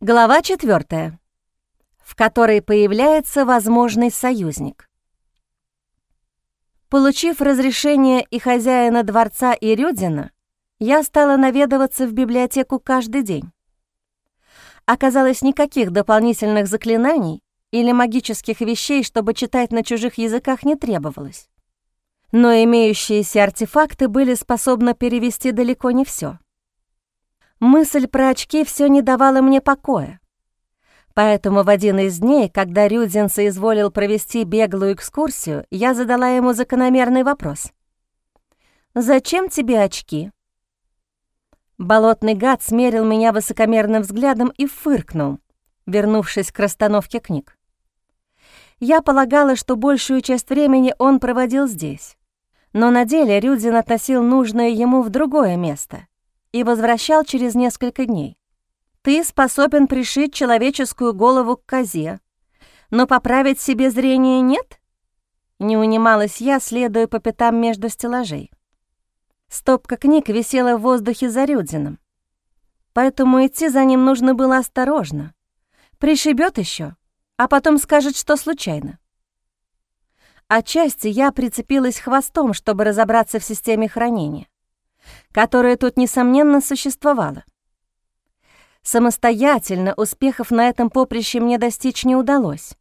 Глава 4, в которой появляется возможный союзник. Получив разрешение и хозяина дворца и Рюдина, я стала наведываться в библиотеку каждый день. Оказалось, никаких дополнительных заклинаний или магических вещей, чтобы читать на чужих языках, не требовалось. Но имеющиеся артефакты были способны перевести далеко не все. Мысль про очки все не давала мне покоя. Поэтому в один из дней, когда Рюдзин соизволил провести беглую экскурсию, я задала ему закономерный вопрос. «Зачем тебе очки?» Болотный гад смерил меня высокомерным взглядом и фыркнул, вернувшись к расстановке книг. Я полагала, что большую часть времени он проводил здесь. Но на деле Рюдзин относил нужное ему в другое место — и возвращал через несколько дней. Ты способен пришить человеческую голову к козе, но поправить себе зрение нет? Не унималась я, следуя по пятам между стеллажей. Стопка книг висела в воздухе за Рюдзином, поэтому идти за ним нужно было осторожно. Пришибет еще, а потом скажет, что случайно. Отчасти я прицепилась хвостом, чтобы разобраться в системе хранения которое тут, несомненно, существовало. Самостоятельно успехов на этом поприще мне достичь не удалось.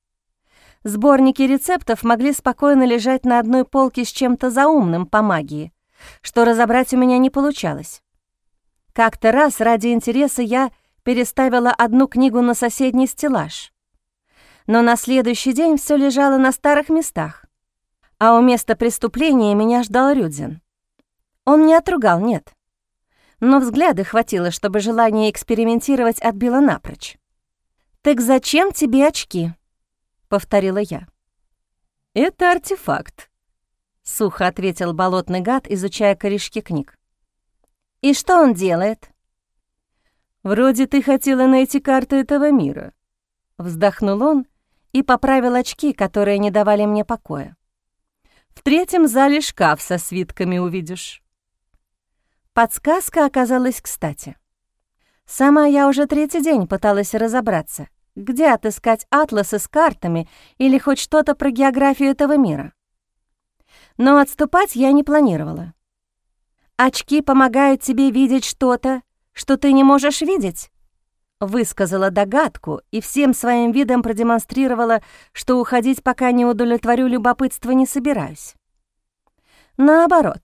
Сборники рецептов могли спокойно лежать на одной полке с чем-то заумным по магии, что разобрать у меня не получалось. Как-то раз ради интереса я переставила одну книгу на соседний стеллаж. Но на следующий день все лежало на старых местах, а у места преступления меня ждал Рюдзин. Он не отругал, нет. Но взгляда хватило, чтобы желание экспериментировать отбило напрочь. «Так зачем тебе очки?» — повторила я. «Это артефакт», — сухо ответил болотный гад, изучая корешки книг. «И что он делает?» «Вроде ты хотела найти карту этого мира», — вздохнул он и поправил очки, которые не давали мне покоя. «В третьем зале шкаф со свитками увидишь». Подсказка оказалась кстати. Сама я уже третий день пыталась разобраться, где отыскать атласы с картами или хоть что-то про географию этого мира. Но отступать я не планировала. «Очки помогают тебе видеть что-то, что ты не можешь видеть», высказала догадку и всем своим видом продемонстрировала, что уходить пока не удовлетворю любопытство не собираюсь. Наоборот,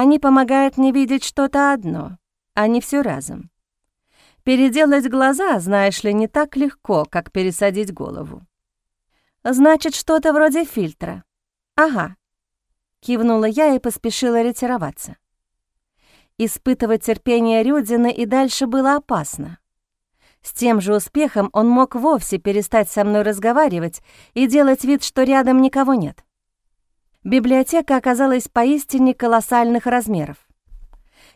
они помогают мне видеть что-то одно, а не все разом. Переделать глаза, знаешь ли, не так легко, как пересадить голову. Значит, что-то вроде фильтра. Ага. Кивнула я и поспешила ретироваться. Испытывать терпение Рюдина и дальше было опасно. С тем же успехом он мог вовсе перестать со мной разговаривать и делать вид, что рядом никого нет. Библиотека оказалась поистине колоссальных размеров.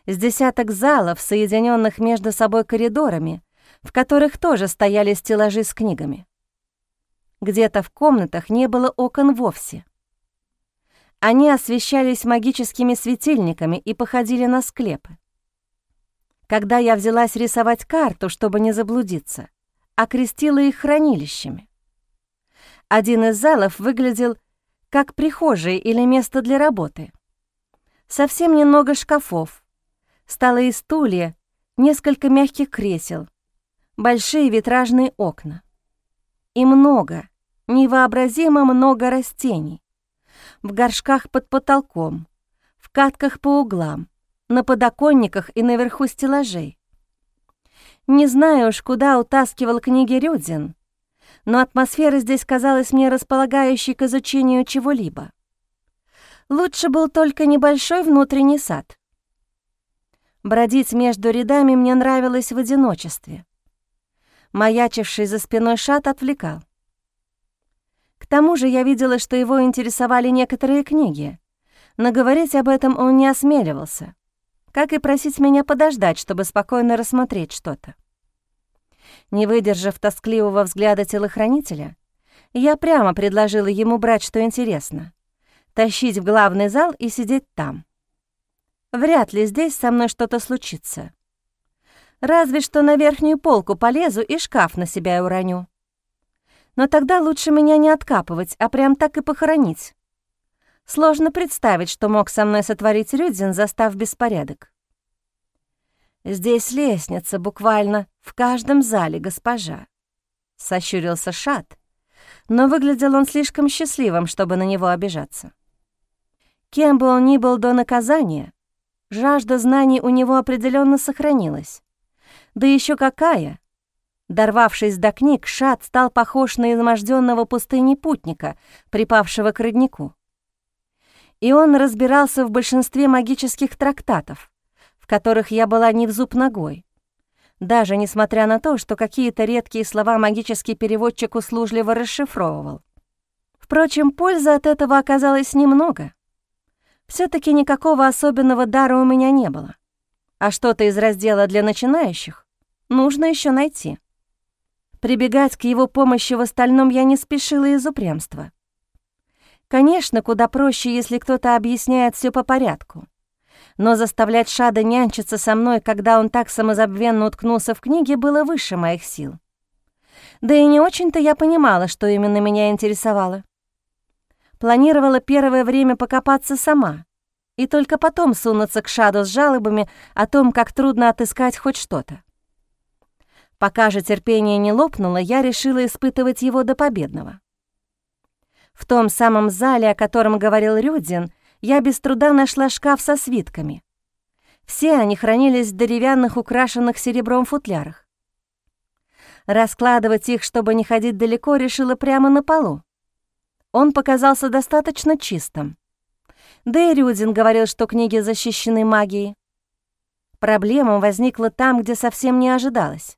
С десяток залов, соединенных между собой коридорами, в которых тоже стояли стеллажи с книгами. Где-то в комнатах не было окон вовсе. Они освещались магическими светильниками и походили на склепы. Когда я взялась рисовать карту, чтобы не заблудиться, окрестила их хранилищами. Один из залов выглядел как прихожие или место для работы. Совсем немного шкафов, столы и стулья, несколько мягких кресел, большие витражные окна. И много, невообразимо много растений. В горшках под потолком, в катках по углам, на подоконниках и наверху стеллажей. Не знаю уж, куда утаскивал книги Рюдзин, но атмосфера здесь казалась мне располагающей к изучению чего-либо. Лучше был только небольшой внутренний сад. Бродить между рядами мне нравилось в одиночестве. Маячивший за спиной шат отвлекал. К тому же я видела, что его интересовали некоторые книги, но говорить об этом он не осмеливался, как и просить меня подождать, чтобы спокойно рассмотреть что-то. Не выдержав тоскливого взгляда телохранителя, я прямо предложила ему брать, что интересно, тащить в главный зал и сидеть там. Вряд ли здесь со мной что-то случится. Разве что на верхнюю полку полезу и шкаф на себя уроню. Но тогда лучше меня не откапывать, а прям так и похоронить. Сложно представить, что мог со мной сотворить Рюдзин, застав беспорядок. «Здесь лестница буквально в каждом зале, госпожа», — сощурился Шат, но выглядел он слишком счастливым, чтобы на него обижаться. Кем бы он ни был до наказания, жажда знаний у него определенно сохранилась. Да еще какая! Дорвавшись до книг, Шат стал похож на изможденного пустыни путника, припавшего к роднику. И он разбирался в большинстве магических трактатов, в которых я была не в зуб ногой. Даже несмотря на то, что какие-то редкие слова магический переводчик услужливо расшифровывал. Впрочем, пользы от этого оказалось немного. все таки никакого особенного дара у меня не было. А что-то из раздела для начинающих нужно еще найти. Прибегать к его помощи в остальном я не спешила из упрямства. Конечно, куда проще, если кто-то объясняет все по порядку. Но заставлять Шада нянчиться со мной, когда он так самозабвенно уткнулся в книге, было выше моих сил. Да и не очень-то я понимала, что именно меня интересовало. Планировала первое время покопаться сама и только потом сунуться к Шаду с жалобами о том, как трудно отыскать хоть что-то. Пока же терпение не лопнуло, я решила испытывать его до победного. В том самом зале, о котором говорил Рюдин, я без труда нашла шкаф со свитками. Все они хранились в деревянных, украшенных серебром футлярах. Раскладывать их, чтобы не ходить далеко, решила прямо на полу. Он показался достаточно чистым. Да и Рюдин говорил, что книги защищены магией. Проблема возникла там, где совсем не ожидалось.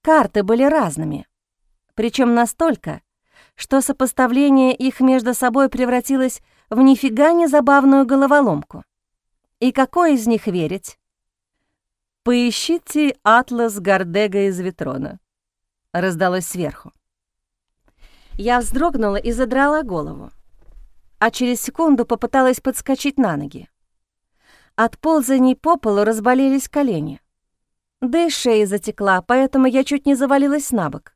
Карты были разными, причем настолько, что сопоставление их между собой превратилось в нифига не забавную головоломку. И какой из них верить? «Поищите атлас Гордега из Ветрона», — раздалось сверху. Я вздрогнула и задрала голову, а через секунду попыталась подскочить на ноги. От ползаний по полу разболелись колени. Да и шея затекла, поэтому я чуть не завалилась на бок.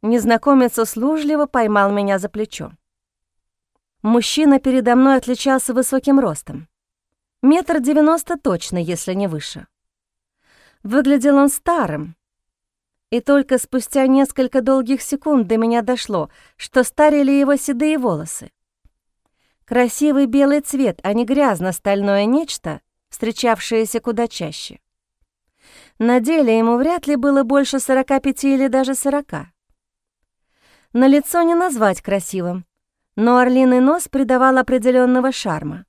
Незнакомец услужливо поймал меня за плечо. Мужчина передо мной отличался высоким ростом. Метр девяносто точно, если не выше. Выглядел он старым. И только спустя несколько долгих секунд до меня дошло, что старили его седые волосы. Красивый белый цвет, а не грязно-стальное нечто, встречавшееся куда чаще. На деле ему вряд ли было больше 45 или даже 40. На лицо не назвать красивым, но орлиный нос придавал определенного шарма.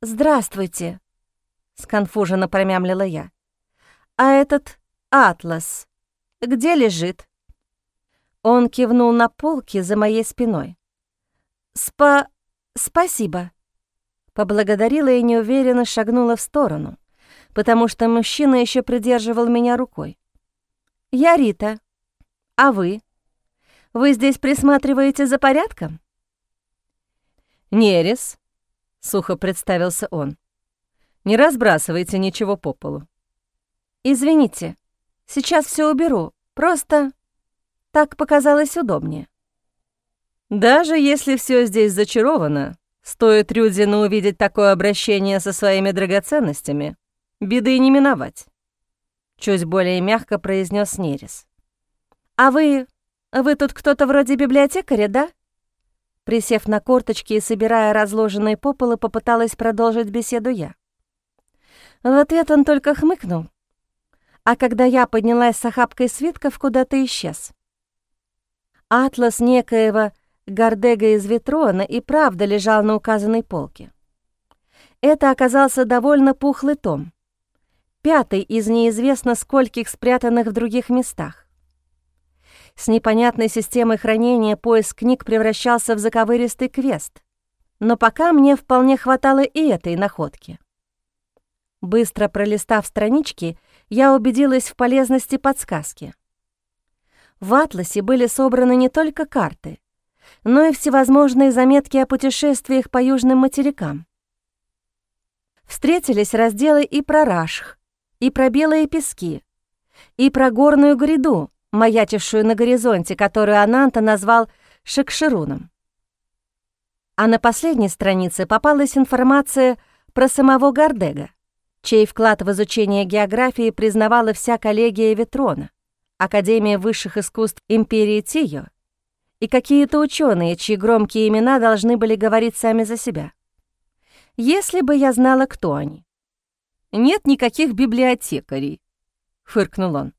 «Здравствуйте», — сконфуженно промямлила я. «А этот атлас где лежит?» Он кивнул на полки за моей спиной. «Спа... спасибо», — поблагодарила и неуверенно шагнула в сторону потому что мужчина еще придерживал меня рукой. «Я Рита. А вы? Вы здесь присматриваете за порядком?» «Нерес», — сухо представился он. «Не разбрасывайте ничего по полу». «Извините, сейчас все уберу. Просто так показалось удобнее». «Даже если все здесь зачаровано, стоит Рюдзину увидеть такое обращение со своими драгоценностями, Беды не миновать», — чуть более мягко произнес Нерис. «А вы... вы тут кто-то вроде библиотекаря, да?» Присев на корточки и собирая разложенные по полу, попыталась продолжить беседу я. В ответ он только хмыкнул, а когда я поднялась с охапкой свитков, куда-то исчез. Атлас некоего Гордега из Ветрона и правда лежал на указанной полке. Это оказался довольно пухлый том, пятый из неизвестно скольких спрятанных в других местах. С непонятной системой хранения поиск книг превращался в заковыристый квест, но пока мне вполне хватало и этой находки. Быстро пролистав странички, я убедилась в полезности подсказки. В «Атласе» были собраны не только карты, но и всевозможные заметки о путешествиях по южным материкам. Встретились разделы и про Рашх, и про белые пески, и про горную гряду, маячившую на горизонте, которую Ананта назвал Шекшируном. А на последней странице попалась информация про самого Гардега, чей вклад в изучение географии признавала вся коллегия Ветрона, Академия высших искусств Империи Тио и какие-то ученые, чьи громкие имена должны были говорить сами за себя. Если бы я знала, кто они. «Нет никаких библиотекарей», — фыркнул он.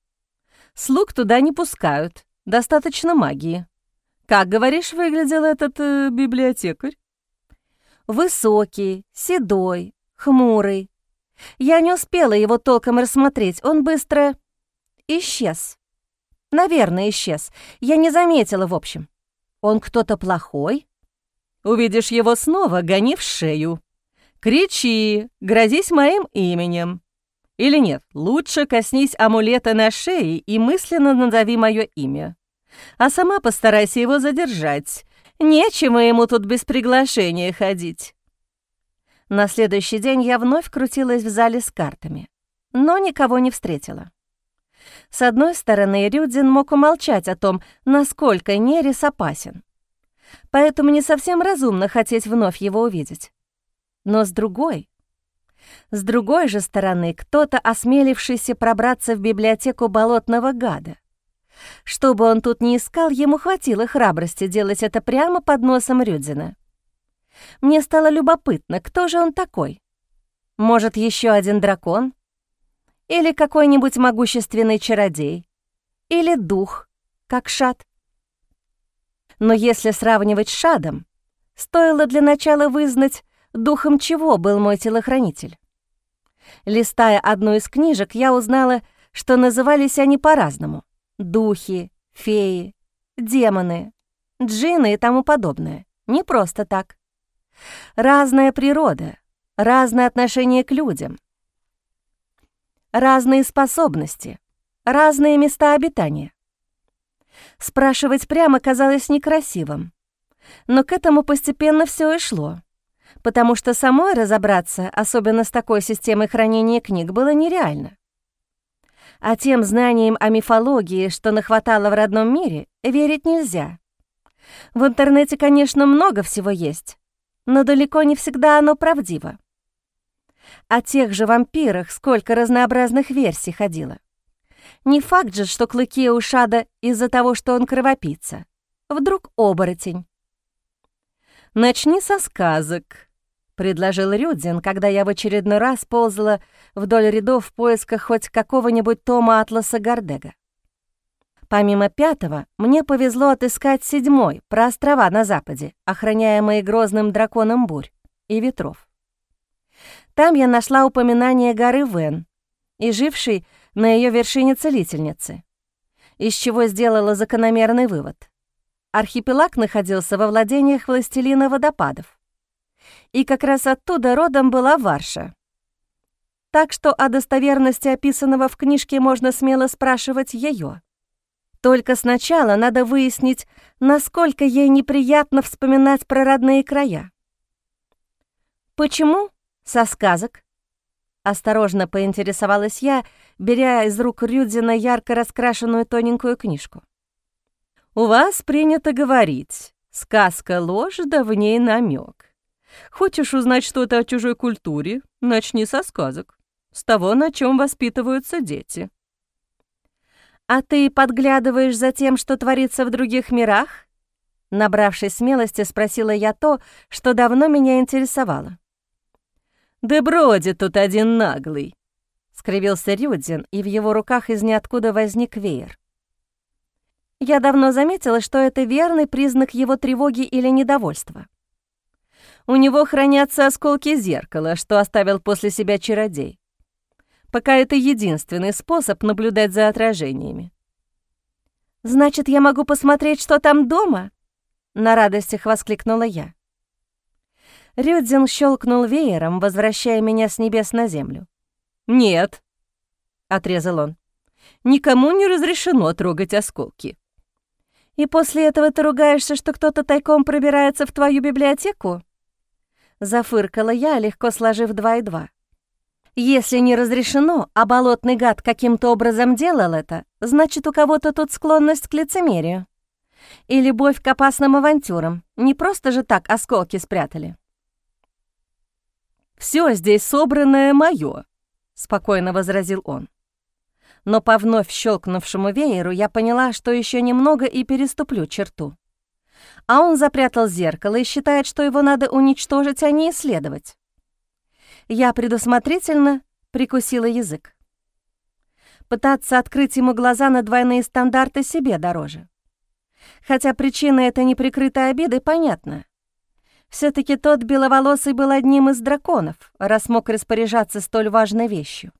«Слуг туда не пускают, достаточно магии. Как, говоришь, выглядел этот э, библиотекарь?» «Высокий, седой, хмурый. Я не успела его толком рассмотреть, он быстро исчез. Наверное, исчез. Я не заметила, в общем. Он кто-то плохой? Увидишь его снова, гони в шею. Кричи, грозись моим именем. Или нет, лучше коснись амулета на шее и мысленно назови мое имя. А сама постарайся его задержать. Нечего ему тут без приглашения ходить. На следующий день я вновь крутилась в зале с картами, но никого не встретила. С одной стороны, Рюдзин мог умолчать о том, насколько Нерис опасен. Поэтому не совсем разумно хотеть вновь его увидеть. Но с другой... С другой же стороны, кто-то, осмелившийся пробраться в библиотеку болотного гада. Чтобы он тут не искал, ему хватило храбрости делать это прямо под носом Рюдзина. Мне стало любопытно, кто же он такой? Может, еще один дракон? Или какой-нибудь могущественный чародей? Или дух, как Шад? Но если сравнивать с Шадом, стоило для начала вызнать, духом чего был мой телохранитель. Листая одну из книжек, я узнала, что назывались они по-разному. Духи, феи, демоны, джинны и тому подобное. Не просто так. Разная природа, разное отношение к людям, разные способности, разные места обитания. Спрашивать прямо казалось некрасивым, но к этому постепенно все и шло, потому что самой разобраться, особенно с такой системой хранения книг, было нереально. А тем знаниям о мифологии, что нахватало в родном мире, верить нельзя. В интернете, конечно, много всего есть, но далеко не всегда оно правдиво. О тех же вампирах сколько разнообразных версий ходило. Не факт же, что клыки у Шада из-за того, что он кровопийца. Вдруг оборотень. «Начни со сказок», — предложил Рюдзин, когда я в очередной раз ползала вдоль рядов в поисках хоть какого-нибудь тома Атласа Гардега. Помимо пятого, мне повезло отыскать седьмой про острова на западе, охраняемые грозным драконом бурь и ветров. Там я нашла упоминание горы Вен и жившей на ее вершине целительницы, из чего сделала закономерный вывод. Архипелаг находился во владениях властелина водопадов. И как раз оттуда родом была Варша. Так что о достоверности описанного в книжке можно смело спрашивать ее. Только сначала надо выяснить, насколько ей неприятно вспоминать про родные края. Почему со сказок?» Осторожно поинтересовалась я, беря из рук Рюдзина ярко раскрашенную тоненькую книжку. «У вас принято говорить, сказка — ложь, да в ней намек. Хочешь узнать что-то о чужой культуре? Начни со сказок, с того, на чем воспитываются дети». «А ты подглядываешь за тем, что творится в других мирах?» Набравшись смелости, спросила я то, что давно меня интересовало. «Да бродит тут один наглый!» — скривился Рюдзин, и в его руках из ниоткуда возник веер. Я давно заметила, что это верный признак его тревоги или недовольства. У него хранятся осколки зеркала, что оставил после себя чародей. Пока это единственный способ наблюдать за отражениями. «Значит, я могу посмотреть, что там дома?» На радостях воскликнула я. Рюдзин щелкнул веером, возвращая меня с небес на землю. «Нет», — отрезал он, — «никому не разрешено трогать осколки». «И после этого ты ругаешься, что кто-то тайком пробирается в твою библиотеку?» Зафыркала я, легко сложив два и два. Если не разрешено, а болотный гад каким-то образом делал это, значит, у кого-то тут склонность к лицемерию. И любовь к опасным авантюрам. Не просто же так осколки спрятали. «Все здесь собранное мое», — спокойно возразил он. Но по вновь щелкнувшему вееру я поняла, что еще немного и переступлю черту. А он запрятал зеркало и считает, что его надо уничтожить, а не исследовать. Я предусмотрительно прикусила язык. Пытаться открыть ему глаза на двойные стандарты себе дороже. Хотя причина этой неприкрытой обиды понятна. все таки тот беловолосый был одним из драконов, раз мог распоряжаться столь важной вещью.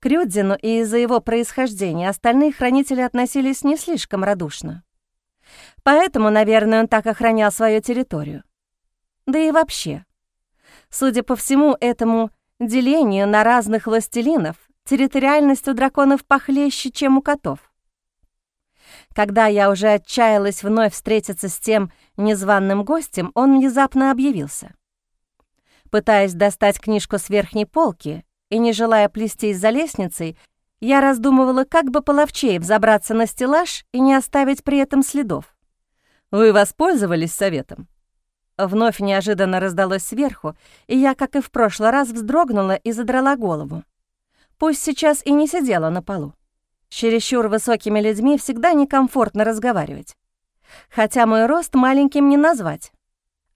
К и из-за его происхождения остальные хранители относились не слишком радушно. Поэтому, наверное, он так охранял свою территорию. Да и вообще, Судя по всему этому делению на разных властелинов, территориальность у драконов похлеще, чем у котов. Когда я уже отчаялась вновь встретиться с тем незваным гостем, он внезапно объявился. Пытаясь достать книжку с верхней полки и не желая плестись за лестницей, я раздумывала, как бы половчее взобраться на стеллаж и не оставить при этом следов. «Вы воспользовались советом?» Вновь неожиданно раздалось сверху, и я, как и в прошлый раз, вздрогнула и задрала голову. Пусть сейчас и не сидела на полу. С чересчур высокими людьми всегда некомфортно разговаривать. Хотя мой рост маленьким не назвать.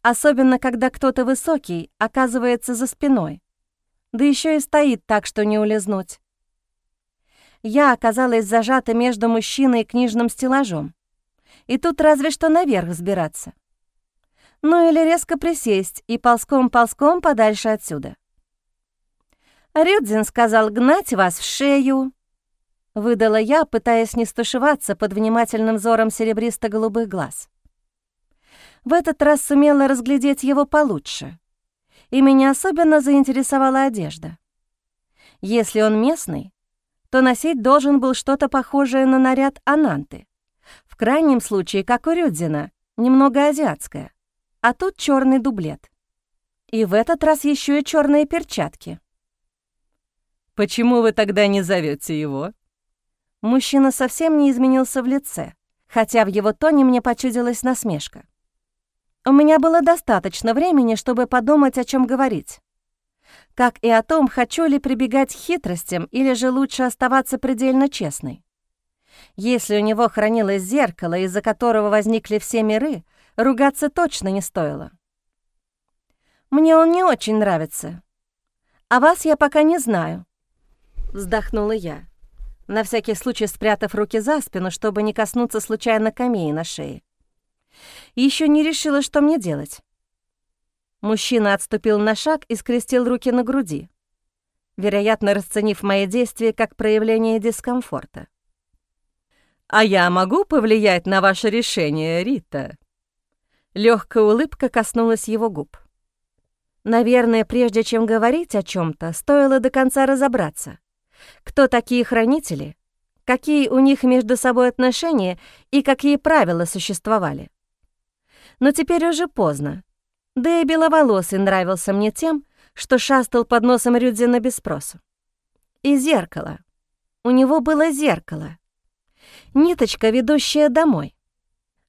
Особенно, когда кто-то высокий оказывается за спиной. Да еще и стоит так, что не улизнуть. Я оказалась зажата между мужчиной и книжным стеллажом. И тут разве что наверх взбираться ну или резко присесть и ползком-ползком подальше отсюда. Рюдзин сказал гнать вас в шею. Выдала я, пытаясь не стушеваться под внимательным взором серебристо-голубых глаз. В этот раз сумела разглядеть его получше, и меня особенно заинтересовала одежда. Если он местный, то носить должен был что-то похожее на наряд Ананты. В крайнем случае, как у Рюдзина, немного азиатское а тут черный дублет. И в этот раз еще и черные перчатки. «Почему вы тогда не зовете его?» Мужчина совсем не изменился в лице, хотя в его тоне мне почудилась насмешка. У меня было достаточно времени, чтобы подумать, о чем говорить. Как и о том, хочу ли прибегать к хитростям или же лучше оставаться предельно честной. Если у него хранилось зеркало, из-за которого возникли все миры, ругаться точно не стоило. «Мне он не очень нравится. А вас я пока не знаю», — вздохнула я, на всякий случай спрятав руки за спину, чтобы не коснуться случайно камеи на шее. Еще не решила, что мне делать. Мужчина отступил на шаг и скрестил руки на груди, вероятно, расценив мои действия как проявление дискомфорта. «А я могу повлиять на ваше решение, Рита?» Легкая улыбка коснулась его губ. Наверное, прежде чем говорить о чем то стоило до конца разобраться. Кто такие хранители, какие у них между собой отношения и какие правила существовали. Но теперь уже поздно. Да и беловолосый нравился мне тем, что шастал под носом Рюдзина без спросу. И зеркало. У него было зеркало. Ниточка, ведущая домой.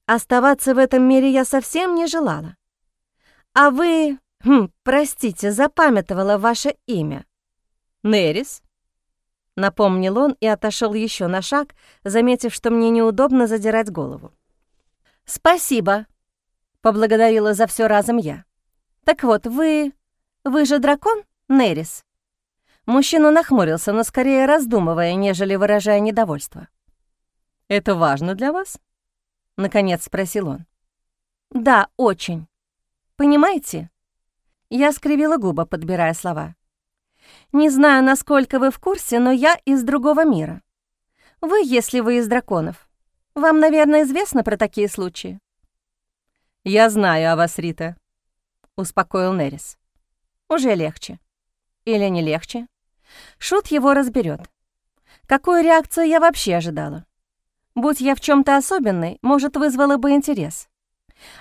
Оставаться в этом мире я совсем не желала. А вы, хм, простите, запамятовала ваше имя. Нерис? Напомнил он и отошел еще на шаг, заметив, что мне неудобно задирать голову. «Спасибо», — поблагодарила за все разом я. «Так вот, вы... вы же дракон, Нерис?» Мужчина нахмурился, но скорее раздумывая, нежели выражая недовольство. «Это важно для вас?» — наконец спросил он. «Да, очень. Понимаете?» Я скривила губы, подбирая слова. «Не знаю, насколько вы в курсе, но я из другого мира. Вы, если вы из драконов. Вам, наверное, известно про такие случаи?» «Я знаю о вас, Рита», — успокоил Нерис. «Уже легче. Или не легче? Шут его разберет. Какую реакцию я вообще ожидала? Будь я в чем то особенной, может, вызвало бы интерес.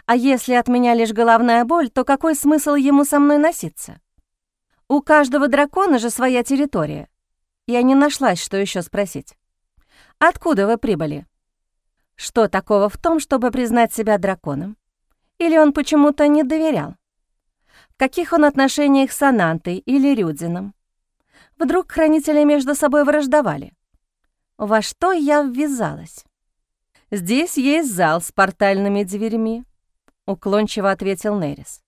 А если от меня лишь головная боль, то какой смысл ему со мной носиться? У каждого дракона же своя территория. Я не нашлась, что еще спросить. Откуда вы прибыли? Что такого в том, чтобы признать себя драконом? Или он почему-то не доверял? В каких он отношениях с Анантой или Рюдзином? Вдруг хранители между собой враждовали? Во что я ввязалась? «Здесь есть зал с портальными дверьми», — уклончиво ответил Нерис.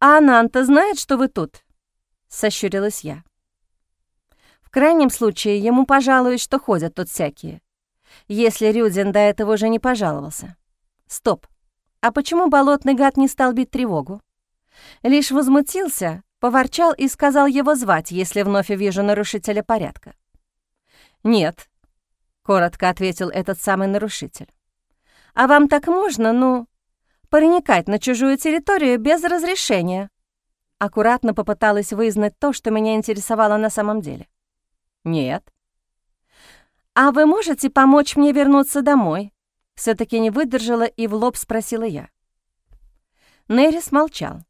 «А Ананта знает, что вы тут?» — сощурилась я. В крайнем случае, ему пожалуюсь, что ходят тут всякие. Если Рюдин до этого уже не пожаловался. Стоп. А почему болотный гад не стал бить тревогу? Лишь возмутился, поворчал и сказал его звать, если вновь увижу нарушителя порядка. «Нет», — коротко ответил этот самый нарушитель. «А вам так можно, ну, проникать на чужую территорию без разрешения?» Аккуратно попыталась вызнать то, что меня интересовало на самом деле. «Нет». «А вы можете помочь мне вернуться домой?» Все таки не выдержала и в лоб спросила я. Нерис молчал.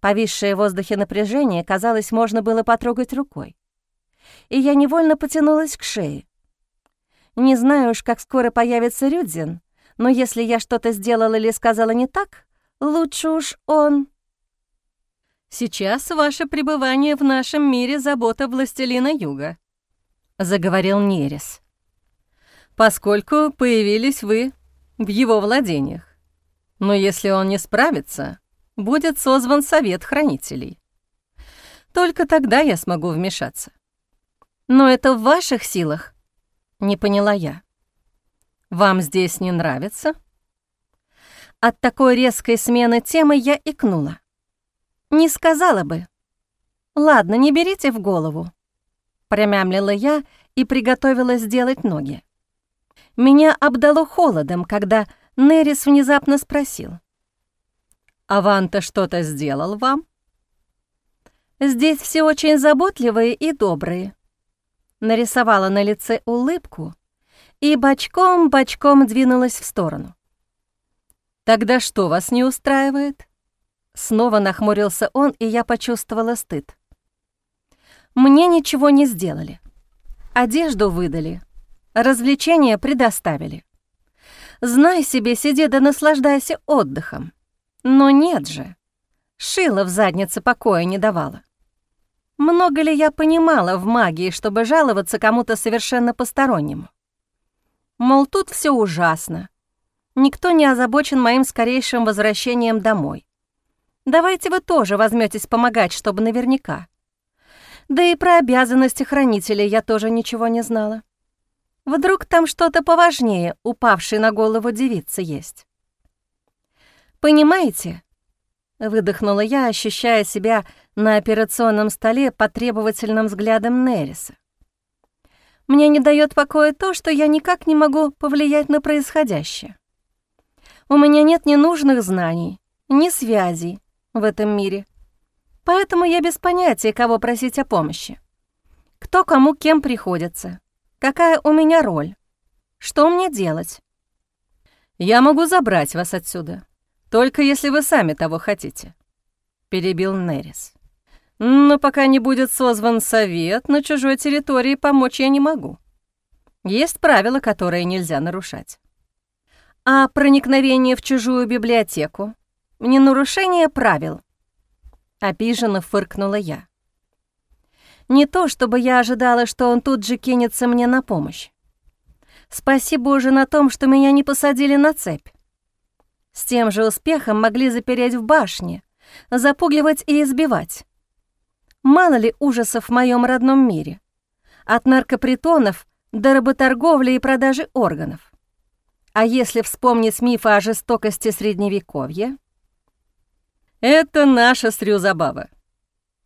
Повисшее в воздухе напряжение, казалось, можно было потрогать рукой. И я невольно потянулась к шее. Не знаю уж, как скоро появится Рюдзин, но если я что-то сделала или сказала не так, лучше уж он... «Сейчас ваше пребывание в нашем мире — забота властелина Юга», — заговорил Нерес. «Поскольку появились вы в его владениях. Но если он не справится, будет созван совет хранителей. Только тогда я смогу вмешаться. Но это в ваших силах, не поняла я. Вам здесь не нравится? От такой резкой смены темы я икнула. Не сказала бы. Ладно, не берите в голову. Промямлила я и приготовилась сделать ноги. Меня обдало холодом, когда Нерис внезапно спросил. «Аванта что-то сделал вам?» «Здесь все очень заботливые и добрые». Нарисовала на лице улыбку и бочком-бочком двинулась в сторону. «Тогда что вас не устраивает?» Снова нахмурился он, и я почувствовала стыд. Мне ничего не сделали. Одежду выдали, развлечения предоставили. Знай себе, сиди да наслаждайся отдыхом. Но нет же, шила в заднице покоя не давала. Много ли я понимала в магии, чтобы жаловаться кому-то совершенно постороннему? Мол, тут все ужасно. Никто не озабочен моим скорейшим возвращением домой. Давайте вы тоже возьметесь помогать, чтобы наверняка. Да и про обязанности хранителя я тоже ничего не знала. Вдруг там что-то поважнее упавшей на голову девицы есть. «Понимаете?» — выдохнула я, ощущая себя на операционном столе под требовательным взглядом Нериса. «Мне не дает покоя то, что я никак не могу повлиять на происходящее. У меня нет ни нужных знаний, ни связей, в этом мире. Поэтому я без понятия, кого просить о помощи. Кто кому кем приходится, какая у меня роль, что мне делать. «Я могу забрать вас отсюда, только если вы сами того хотите», — перебил Нерис. «Но пока не будет созван совет, на чужой территории помочь я не могу. Есть правила, которые нельзя нарушать». «А проникновение в чужую библиотеку не нарушение правил?» Обиженно фыркнула я. Не то, чтобы я ожидала, что он тут же кинется мне на помощь. Спасибо уже на том, что меня не посадили на цепь. С тем же успехом могли запереть в башне, запугивать и избивать. Мало ли ужасов в моем родном мире. От наркопритонов до работорговли и продажи органов. А если вспомнить мифы о жестокости Средневековья, это наша с забава.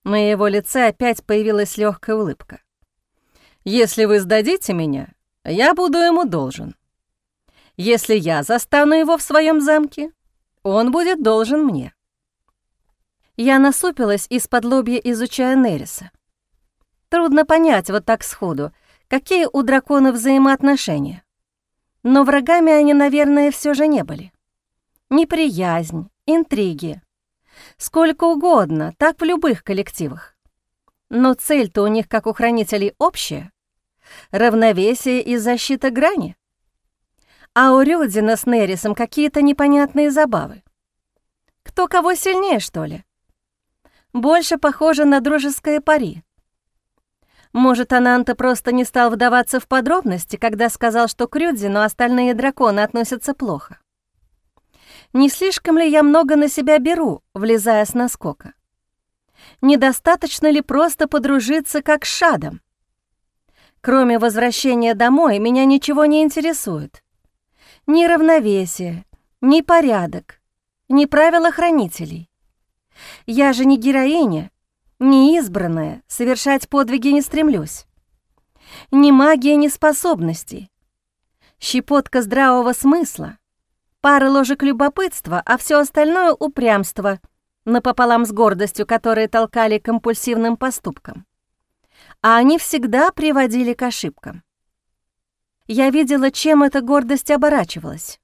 На его лице опять появилась легкая улыбка. Если вы сдадите меня, я буду ему должен. Если я застану его в своем замке, он будет должен мне. Я насупилась из-под лобья, изучая Нериса. Трудно понять вот так сходу, какие у дракона взаимоотношения. Но врагами они, наверное, все же не были. Неприязнь, интриги, Сколько угодно, так в любых коллективах. Но цель-то у них, как у хранителей, общая — равновесие и защита грани. А у Рюдина с Нерисом какие-то непонятные забавы. Кто кого сильнее, что ли? Больше похоже на дружеское пари. Может, Ананта просто не стал вдаваться в подробности, когда сказал, что к Рюдзину остальные драконы относятся плохо. Не слишком ли я много на себя беру, влезая с наскока? Недостаточно ли просто подружиться как с Шадом? Кроме возвращения домой, меня ничего не интересует. Ни равновесие, ни порядок, ни правила хранителей. Я же не героиня, не избранная, совершать подвиги не стремлюсь. Ни магия, ни способности. Щепотка здравого смысла, пара ложек любопытства, а все остальное — упрямство, напополам с гордостью, которые толкали к компульсивным поступкам. А они всегда приводили к ошибкам. Я видела, чем эта гордость оборачивалась.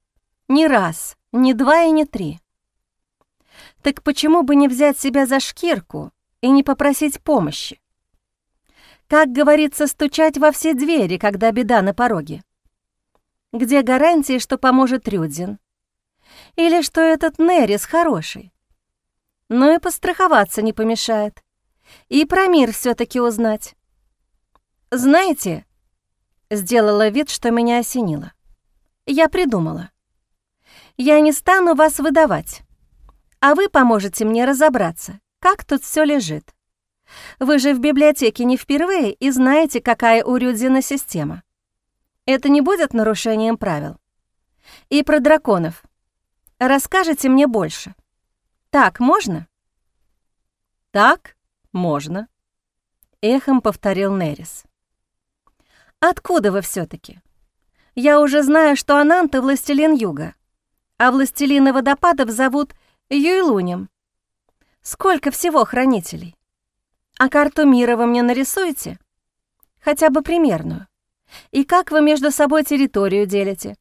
Не раз, не два и не три. Так почему бы не взять себя за шкирку и не попросить помощи. Как говорится, стучать во все двери, когда беда на пороге. Где гарантии, что поможет Рюдзин? Или что этот Нерис хороший? Но и постраховаться не помешает. И про мир все таки узнать. Знаете, сделала вид, что меня осенило. Я придумала. Я не стану вас выдавать, а вы поможете мне разобраться, как тут все лежит. Вы же в библиотеке не впервые и знаете, какая у Рюдзина система. Это не будет нарушением правил. И про драконов. Расскажите мне больше. Так можно? Так можно. Эхом повторил Нерис. Откуда вы все таки Я уже знаю, что Ананта — властелин юга, а властелина водопадов зовут Юйлунем. Сколько всего хранителей? А карту мира вы мне нарисуете? Хотя бы примерную. И как вы между собой территорию делите?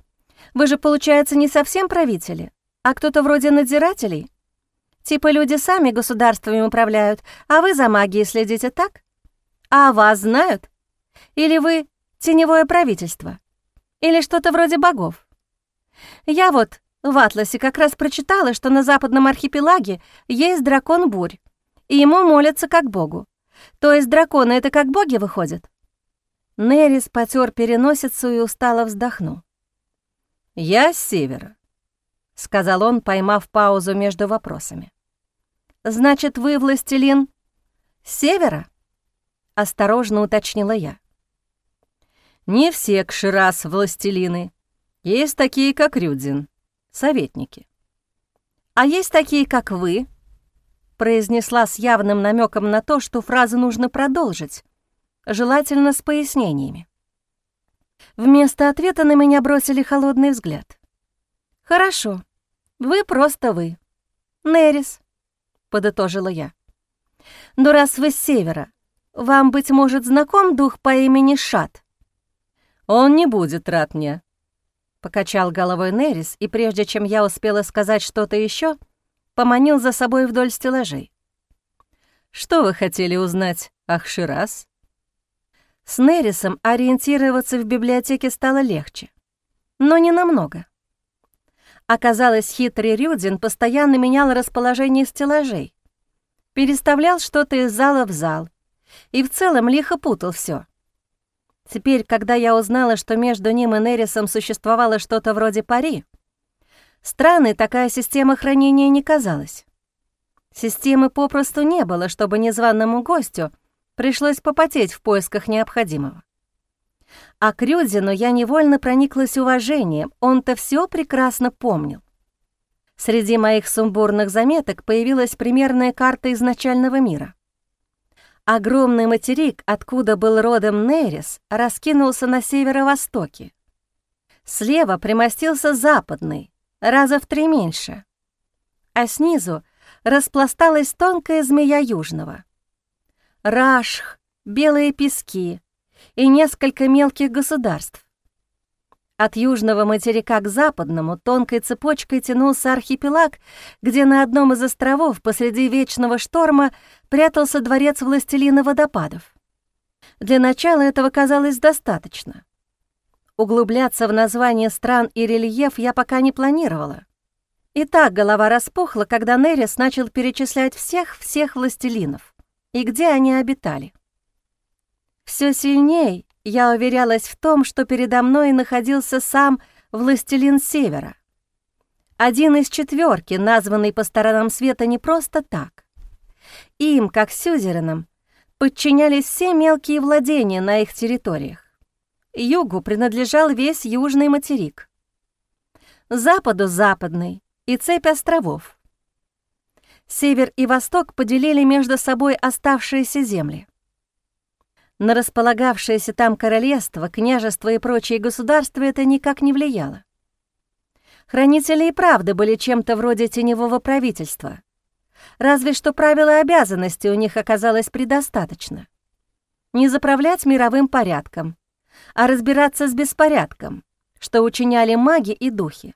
Вы же, получается, не совсем правители, а кто-то вроде надзирателей? Типа люди сами государствами управляют, а вы за магией следите, так? А вас знают? Или вы теневое правительство? Или что-то вроде богов? Я вот в Атласе как раз прочитала, что на западном архипелаге есть дракон Бурь, и ему молятся как богу. То есть драконы — это как боги выходят?» Нерис потер переносицу и устало вздохнул. «Я с севера», — сказал он, поймав паузу между вопросами. «Значит, вы властелин с севера?» — осторожно уточнила я. «Не все кширас властелины. Есть такие, как Рюдзин советники. «А есть такие, как вы?» произнесла с явным намеком на то, что фразу нужно продолжить, желательно с пояснениями. Вместо ответа на меня бросили холодный взгляд. «Хорошо, вы просто вы. Нерис», — подытожила я. «Но раз вы с севера, вам, быть может, знаком дух по имени Шат?» «Он не будет рад мне», Покачал головой Нерис, и прежде чем я успела сказать что-то еще, поманил за собой вдоль стеллажей. «Что вы хотели узнать, Ахширас?» С Нерисом ориентироваться в библиотеке стало легче, но не намного. Оказалось, хитрый Рюдин постоянно менял расположение стеллажей, переставлял что-то из зала в зал и в целом лихо путал все. Теперь, когда я узнала, что между ним и Нерисом существовало что-то вроде пари, странной такая система хранения не казалась. Системы попросту не было, чтобы незваному гостю пришлось попотеть в поисках необходимого. А к Рюдзину я невольно прониклась уважением, он-то все прекрасно помнил. Среди моих сумбурных заметок появилась примерная карта изначального мира. Огромный материк, откуда был родом Нерис, раскинулся на северо-востоке. Слева примостился западный, раза в три меньше, а снизу распласталась тонкая змея южного. Рашх, белые пески и несколько мелких государств. От южного материка к западному тонкой цепочкой тянулся архипелаг, где на одном из островов посреди вечного шторма прятался дворец властелина водопадов. Для начала этого казалось достаточно. Углубляться в название стран и рельеф я пока не планировала. И так голова распухла, когда Нерис начал перечислять всех-всех властелинов и где они обитали. Все сильнее я уверялась в том, что передо мной находился сам властелин Севера. Один из четверки, названный по сторонам света не просто так. Им, как сюзеренам, подчинялись все мелкие владения на их территориях. Югу принадлежал весь южный материк. Западу — западный, и цепь островов. Север и восток поделили между собой оставшиеся земли. На располагавшееся там королевство, княжество и прочие государства это никак не влияло. Хранители и правда были чем-то вроде теневого правительства. Разве что правила и обязанности у них оказалось предостаточно. Не заправлять мировым порядком, а разбираться с беспорядком, что учиняли маги и духи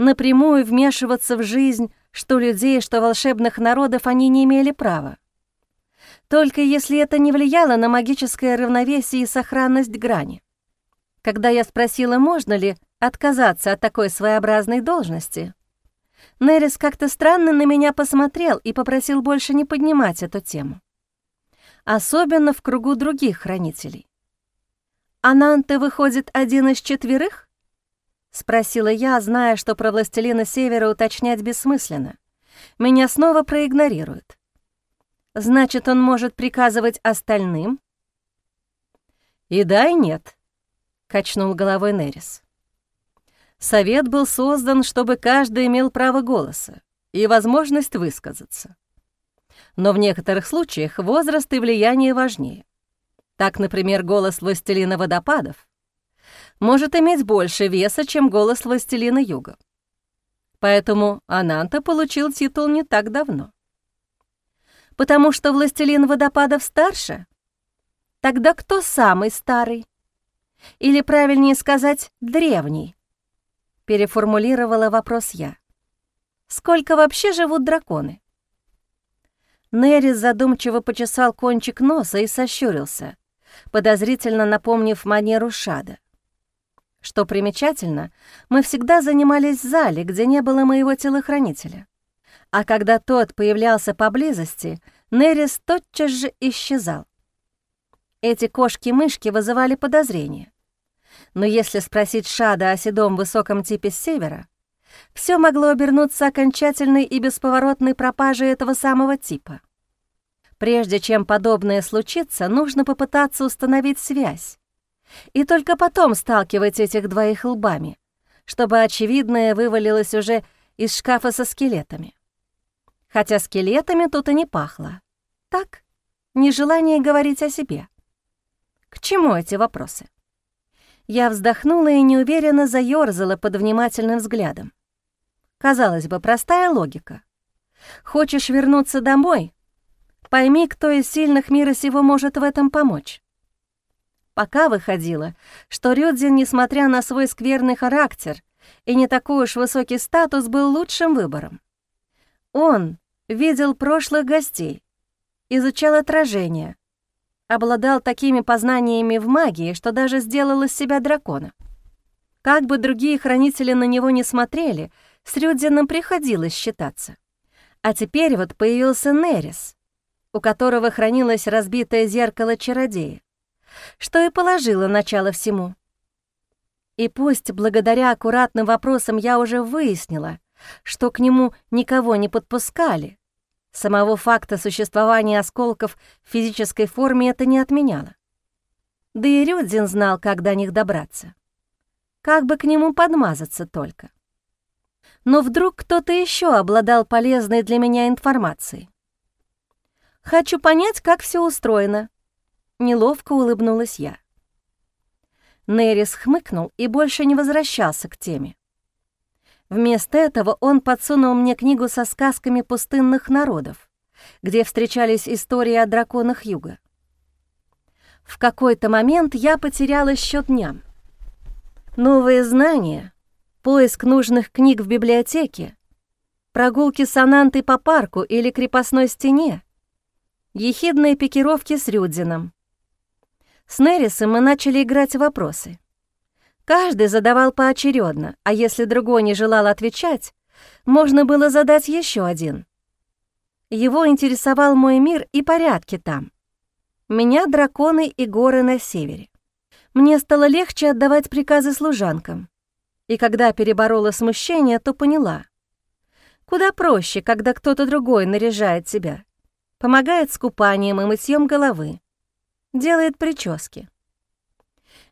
напрямую вмешиваться в жизнь что людей, что волшебных народов они не имели права. Только если это не влияло на магическое равновесие и сохранность грани. Когда я спросила, можно ли отказаться от такой своеобразной должности, Нерис как-то странно на меня посмотрел и попросил больше не поднимать эту тему. Особенно в кругу других хранителей. «Ананте выходит один из четверых?» — спросила я, зная, что про властелина Севера уточнять бессмысленно. Меня снова проигнорируют. Значит, он может приказывать остальным? «И да, и нет», — качнул головой Нерис. Совет был создан, чтобы каждый имел право голоса и возможность высказаться. Но в некоторых случаях возраст и влияние важнее. Так, например, голос властелина водопадов может иметь больше веса, чем голос властелина Юга. Поэтому Ананта получил титул не так давно. Потому что властелин водопадов старше? Тогда кто самый старый? Или, правильнее сказать, древний? Переформулировала вопрос я. Сколько вообще живут драконы? Нерис задумчиво почесал кончик носа и сощурился, подозрительно напомнив манеру Шада. Что примечательно, мы всегда занимались в зале, где не было моего телохранителя. А когда тот появлялся поблизости, Нерис тотчас же исчезал. Эти кошки-мышки вызывали подозрения. Но если спросить Шада о седом высоком типе с севера, все могло обернуться окончательной и бесповоротной пропажей этого самого типа. Прежде чем подобное случится, нужно попытаться установить связь, и только потом сталкивать этих двоих лбами, чтобы очевидное вывалилось уже из шкафа со скелетами. Хотя скелетами тут и не пахло. Так, нежелание говорить о себе. К чему эти вопросы? Я вздохнула и неуверенно заёрзала под внимательным взглядом. Казалось бы, простая логика. Хочешь вернуться домой? Пойми, кто из сильных мира сего может в этом помочь. Пока выходило, что Рюдзин, несмотря на свой скверный характер и не такой уж высокий статус, был лучшим выбором. Он видел прошлых гостей, изучал отражения, обладал такими познаниями в магии, что даже сделал из себя дракона. Как бы другие хранители на него не смотрели, с Рюдзином приходилось считаться. А теперь вот появился Нерис, у которого хранилось разбитое зеркало чародея что и положило начало всему. И пусть благодаря аккуратным вопросам я уже выяснила, что к нему никого не подпускали, самого факта существования осколков в физической форме это не отменяло. Да и Рюдзин знал, как до них добраться. Как бы к нему подмазаться только. Но вдруг кто-то еще обладал полезной для меня информацией. Хочу понять, как все устроено, Неловко улыбнулась я. Нерис хмыкнул и больше не возвращался к теме. Вместо этого он подсунул мне книгу со сказками пустынных народов, где встречались истории о драконах юга. В какой-то момент я потеряла счет дням. Новые знания, поиск нужных книг в библиотеке, прогулки с Анантой по парку или крепостной стене, ехидные пикировки с Рюдзином. С Неррисом мы начали играть в вопросы. Каждый задавал поочередно, а если другой не желал отвечать, можно было задать еще один. Его интересовал мой мир и порядки там. Меня драконы и горы на севере. Мне стало легче отдавать приказы служанкам. И когда переборола смущение, то поняла. Куда проще, когда кто-то другой наряжает тебя, помогает с купанием и мытьем головы, делает прически.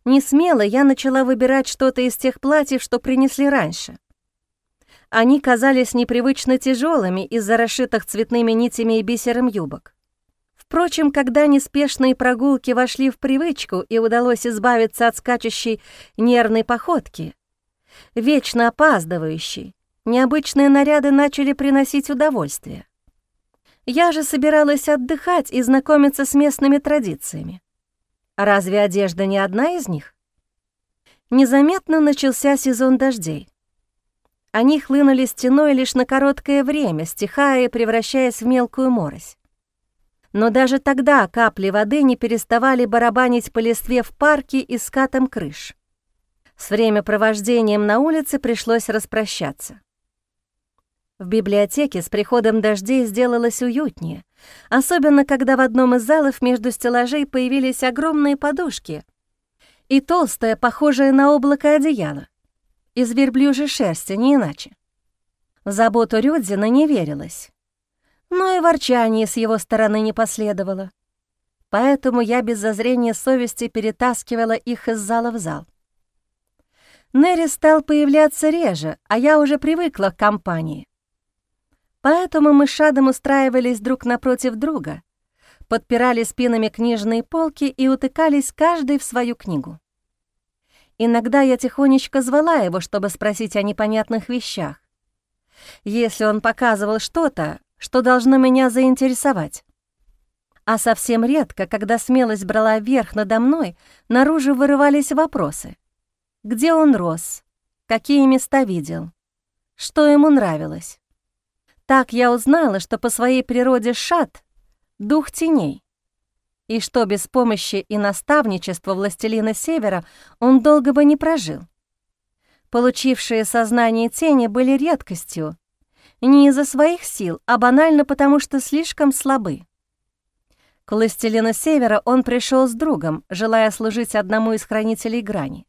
Не смело я начала выбирать что-то из тех платьев, что принесли раньше. Они казались непривычно тяжелыми из-за расшитых цветными нитями и бисером юбок. Впрочем, когда неспешные прогулки вошли в привычку и удалось избавиться от скачущей нервной походки, вечно опаздывающей, необычные наряды начали приносить удовольствие. Я же собиралась отдыхать и знакомиться с местными традициями. Разве одежда не одна из них? Незаметно начался сезон дождей. Они хлынули стеной лишь на короткое время, стихая и превращаясь в мелкую морось. Но даже тогда капли воды не переставали барабанить по листве в парке и скатам крыш. С времяпровождением на улице пришлось распрощаться. В библиотеке с приходом дождей сделалось уютнее, особенно когда в одном из залов между стеллажей появились огромные подушки и толстое, похожее на облако одеяло из верблюжьей шерсти, не иначе. В заботу Рюдзина не верилось, но и ворчание с его стороны не последовало. Поэтому я без зазрения совести перетаскивала их из зала в зал. Нерри стал появляться реже, а я уже привыкла к компании. Поэтому мы с Шадом устраивались друг напротив друга, подпирали спинами книжные полки и утыкались каждый в свою книгу. Иногда я тихонечко звала его, чтобы спросить о непонятных вещах. Если он показывал что-то, что должно меня заинтересовать. А совсем редко, когда смелость брала верх надо мной, наружу вырывались вопросы. Где он рос? Какие места видел? Что ему нравилось? Так я узнала, что по своей природе Шат — дух теней и что без помощи и наставничества властелина Севера он долго бы не прожил. Получившие сознание тени были редкостью, не из-за своих сил, а банально потому, что слишком слабы. К властелину Севера он пришел с другом, желая служить одному из хранителей грани.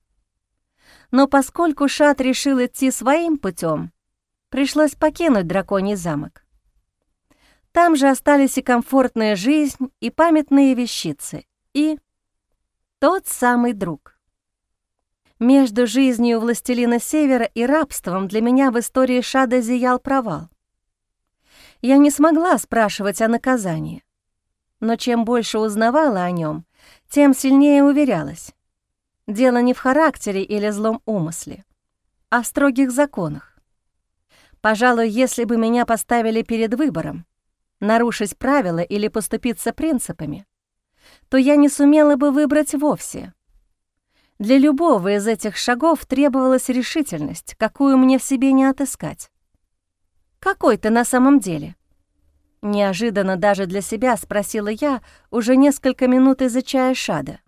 Но поскольку Шат решил идти своим путем, пришлось покинуть драконий замок. Там же остались и комфортная жизнь, и памятные вещицы, и тот самый друг. Между жизнью властелина Севера и рабством для меня в истории Шада зиял провал. Я не смогла спрашивать о наказании, но чем больше узнавала о нем, тем сильнее уверялась. Дело не в характере или злом умысле, а в строгих законах. Пожалуй, если бы меня поставили перед выбором, нарушить правила или поступиться принципами, то я не сумела бы выбрать вовсе. Для любого из этих шагов требовалась решительность, какую мне в себе не отыскать. «Какой ты на самом деле?» Неожиданно даже для себя спросила я, уже несколько минут изучая Шада.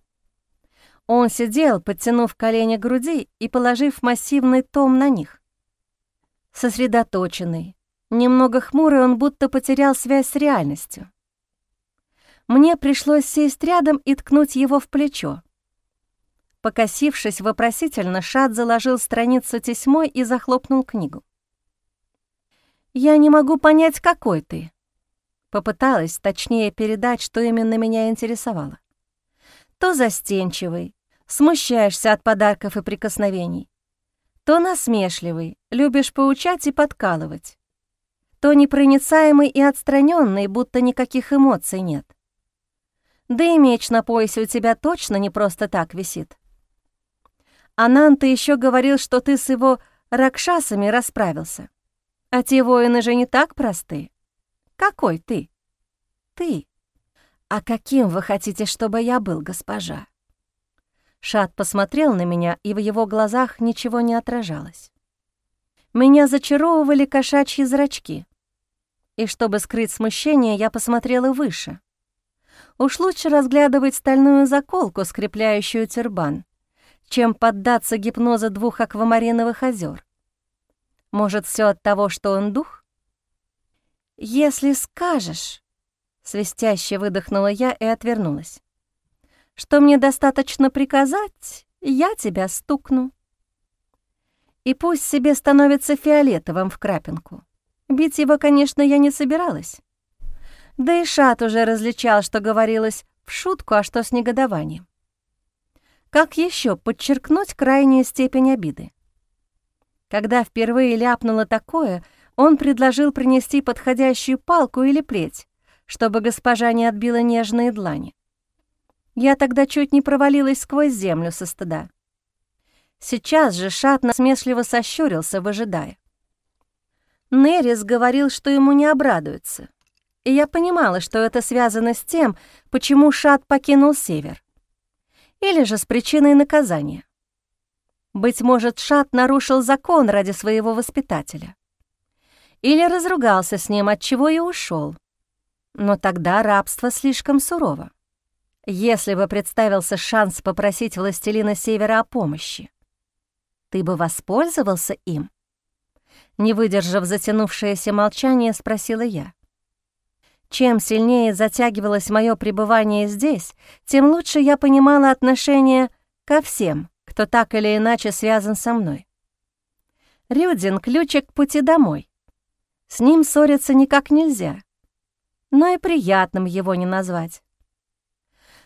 Он сидел, подтянув колени к груди и положив массивный том на них. Сосредоточенный, Немного хмурый, он будто потерял связь с реальностью. Мне пришлось сесть рядом и ткнуть его в плечо. Покосившись вопросительно, Шат заложил страницу тесьмой и захлопнул книгу. «Я не могу понять, какой ты», — попыталась точнее передать, что именно меня интересовало. «То застенчивый, смущаешься от подарков и прикосновений, то насмешливый, любишь поучать и подкалывать то непроницаемый и отстраненный, будто никаких эмоций нет. Да и меч на поясе у тебя точно не просто так висит. Ананта еще говорил, что ты с его ракшасами расправился. А те воины же не так просты. Какой ты? Ты. А каким вы хотите, чтобы я был, госпожа? Шат посмотрел на меня, и в его глазах ничего не отражалось. Меня зачаровывали кошачьи зрачки. И чтобы скрыть смущение, я посмотрела выше. Уж лучше разглядывать стальную заколку, скрепляющую тюрбан, чем поддаться гипнозу двух аквамариновых озер. Может, все от того, что он дух? «Если скажешь...» — свистяще выдохнула я и отвернулась что мне достаточно приказать, я тебя стукну. И пусть себе становится фиолетовым в крапинку. Бить его, конечно, я не собиралась. Да и Шат уже различал, что говорилось в шутку, а что с негодованием. Как еще подчеркнуть крайнюю степень обиды? Когда впервые ляпнуло такое, он предложил принести подходящую палку или плеть, чтобы госпожа не отбила нежные длани. Я тогда чуть не провалилась сквозь землю со стыда. Сейчас же Шат насмешливо сощурился, выжидая. Нерис говорил, что ему не обрадуется, и я понимала, что это связано с тем, почему Шат покинул Север. Или же с причиной наказания. Быть может, Шат нарушил закон ради своего воспитателя. Или разругался с ним, от чего и ушел. Но тогда рабство слишком сурово. Если бы представился шанс попросить властелина Севера о помощи, ты бы воспользовался им? Не выдержав затянувшееся молчание, спросила я. Чем сильнее затягивалось мое пребывание здесь, тем лучше я понимала отношение ко всем, кто так или иначе связан со мной. Рюдин — ключик к пути домой. С ним ссориться никак нельзя, но и приятным его не назвать.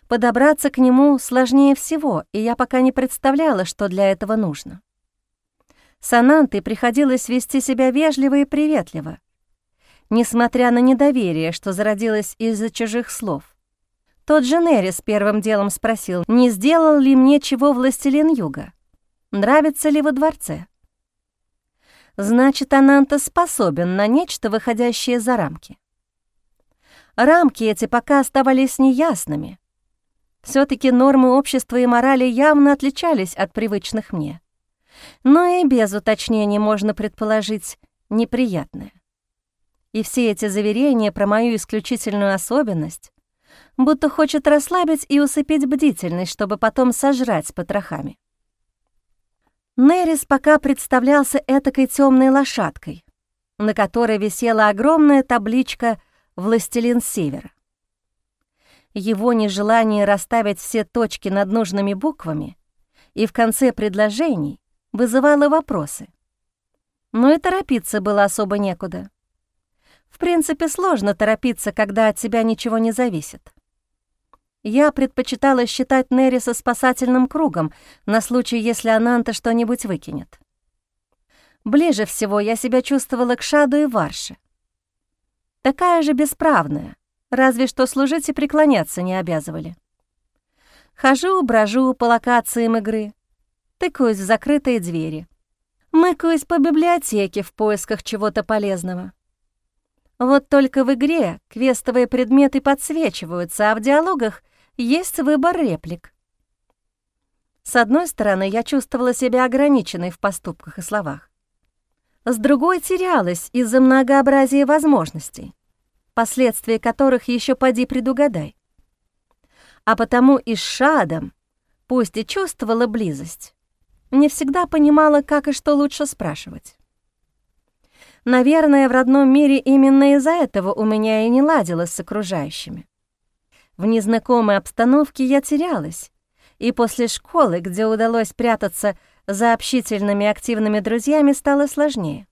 Подобраться к нему сложнее всего, и я пока не представляла, что для этого нужно. С Анантой приходилось вести себя вежливо и приветливо, несмотря на недоверие, что зародилось из-за чужих слов. Тот же Нерис первым делом спросил, не сделал ли мне чего властелин юга, нравится ли во дворце. Значит, Ананта способен на нечто, выходящее за рамки. Рамки эти пока оставались неясными — все таки нормы общества и морали явно отличались от привычных мне. Но и без уточнений можно предположить неприятное. И все эти заверения про мою исключительную особенность будто хочет расслабить и усыпить бдительность, чтобы потом сожрать с потрохами. Нерис пока представлялся этакой темной лошадкой, на которой висела огромная табличка «Властелин Севера». Его нежелание расставить все точки над нужными буквами и в конце предложений вызывало вопросы. Но и торопиться было особо некуда. В принципе, сложно торопиться, когда от тебя ничего не зависит. Я предпочитала считать Нериса спасательным кругом на случай, если Ананта что-нибудь выкинет. Ближе всего я себя чувствовала к Шаду и Варше. Такая же бесправная, разве что служить и преклоняться не обязывали. Хожу, брожу по локациям игры, тыкаюсь в закрытые двери, мыкаюсь по библиотеке в поисках чего-то полезного. Вот только в игре квестовые предметы подсвечиваются, а в диалогах есть выбор реплик. С одной стороны, я чувствовала себя ограниченной в поступках и словах. С другой терялась из-за многообразия возможностей последствия которых еще поди предугадай. А потому и с Шадом, пусть и чувствовала близость, не всегда понимала, как и что лучше спрашивать. Наверное, в родном мире именно из-за этого у меня и не ладилось с окружающими. В незнакомой обстановке я терялась, и после школы, где удалось прятаться за общительными активными друзьями, стало сложнее.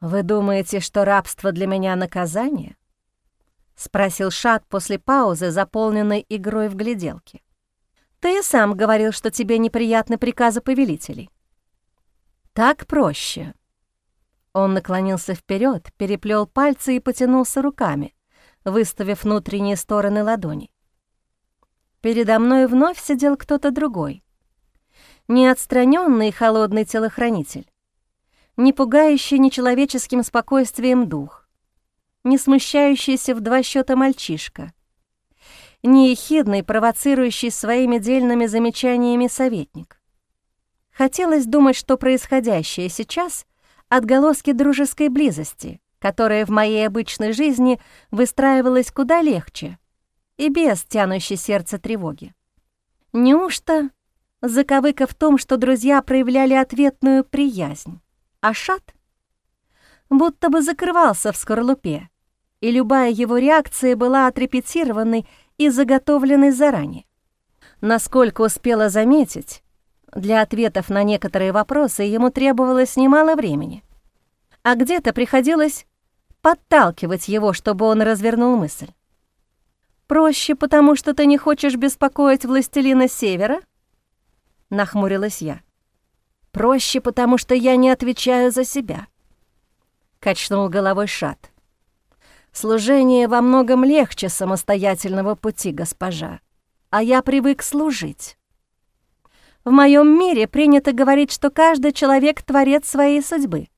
Вы думаете, что рабство для меня наказание? — спросил Шат после паузы, заполненной игрой в гляделки. «Ты сам говорил, что тебе неприятны приказы повелителей». «Так проще». Он наклонился вперед, переплел пальцы и потянулся руками, выставив внутренние стороны ладоней. Передо мной вновь сидел кто-то другой. Не отстраненный и холодный телохранитель, не пугающий нечеловеческим спокойствием дух, не смущающийся в два счета мальчишка. ни ехидный, провоцирующий своими дельными замечаниями советник. Хотелось думать, что происходящее сейчас — отголоски дружеской близости, которая в моей обычной жизни выстраивалась куда легче и без тянущей сердце тревоги. Неужто заковыка в том, что друзья проявляли ответную приязнь, а шат будто бы закрывался в скорлупе, и любая его реакция была отрепетированной и заготовленной заранее. Насколько успела заметить, для ответов на некоторые вопросы ему требовалось немало времени, а где-то приходилось подталкивать его, чтобы он развернул мысль. «Проще, потому что ты не хочешь беспокоить властелина Севера?» — нахмурилась я. «Проще, потому что я не отвечаю за себя», — качнул головой Шат. «Служение во многом легче самостоятельного пути, госпожа, а я привык служить. В моем мире принято говорить, что каждый человек — творец своей судьбы.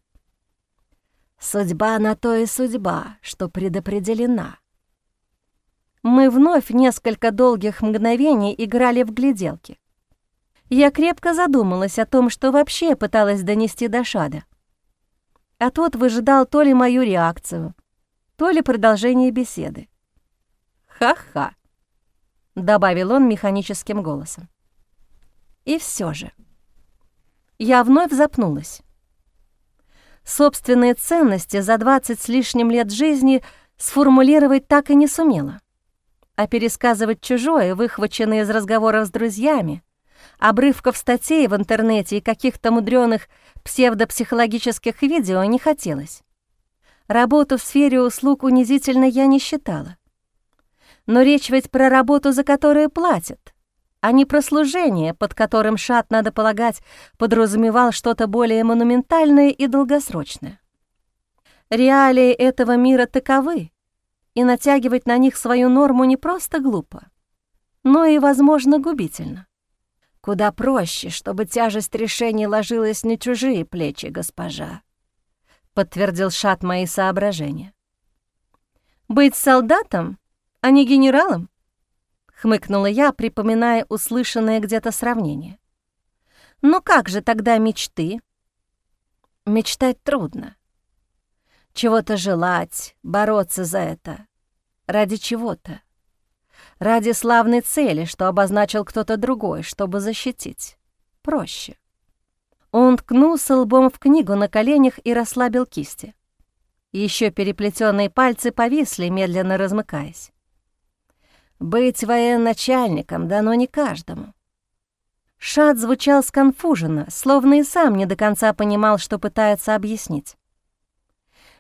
Судьба на то и судьба, что предопределена. Мы вновь несколько долгих мгновений играли в гляделки. Я крепко задумалась о том, что вообще пыталась донести до Шада. А тот выжидал то ли мою реакцию, то ли продолжение беседы. «Ха-ха», — добавил он механическим голосом. И все же. Я вновь запнулась. Собственные ценности за 20 с лишним лет жизни сформулировать так и не сумела. А пересказывать чужое, выхваченное из разговоров с друзьями, обрывков статей в интернете и каких-то мудреных псевдопсихологических видео не хотелось. Работу в сфере услуг унизительно я не считала. Но речь ведь про работу, за которую платят а не про служение, под которым Шат, надо полагать, подразумевал что-то более монументальное и долгосрочное. Реалии этого мира таковы, и натягивать на них свою норму не просто глупо, но и, возможно, губительно. Куда проще, чтобы тяжесть решений ложилась на чужие плечи, госпожа, — подтвердил Шат мои соображения. «Быть солдатом, а не генералом? хмыкнула я, припоминая услышанное где-то сравнение. «Ну как же тогда мечты?» «Мечтать трудно. Чего-то желать, бороться за это. Ради чего-то. Ради славной цели, что обозначил кто-то другой, чтобы защитить. Проще». Он ткнулся лбом в книгу на коленях и расслабил кисти. Еще переплетенные пальцы повисли, медленно размыкаясь. Быть военачальником дано не каждому. Шат звучал сконфуженно, словно и сам не до конца понимал, что пытается объяснить.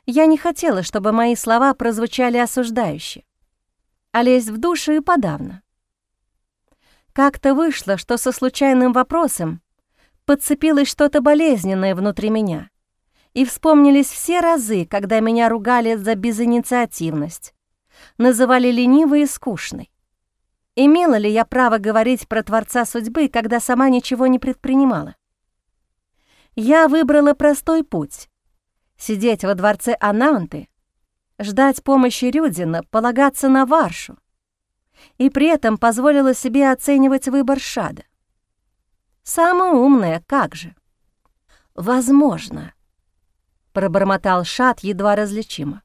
Я не хотела, чтобы мои слова прозвучали осуждающе, а лезть в душу и подавно. Как-то вышло, что со случайным вопросом подцепилось что-то болезненное внутри меня, и вспомнились все разы, когда меня ругали за безинициативность, называли ленивой и скучной. Имела ли я право говорить про Творца судьбы, когда сама ничего не предпринимала? Я выбрала простой путь — сидеть во дворце Ананты, ждать помощи Рюдина, полагаться на Варшу, и при этом позволила себе оценивать выбор Шада. Самое умное, как же? «Возможно», — пробормотал Шад едва различимо.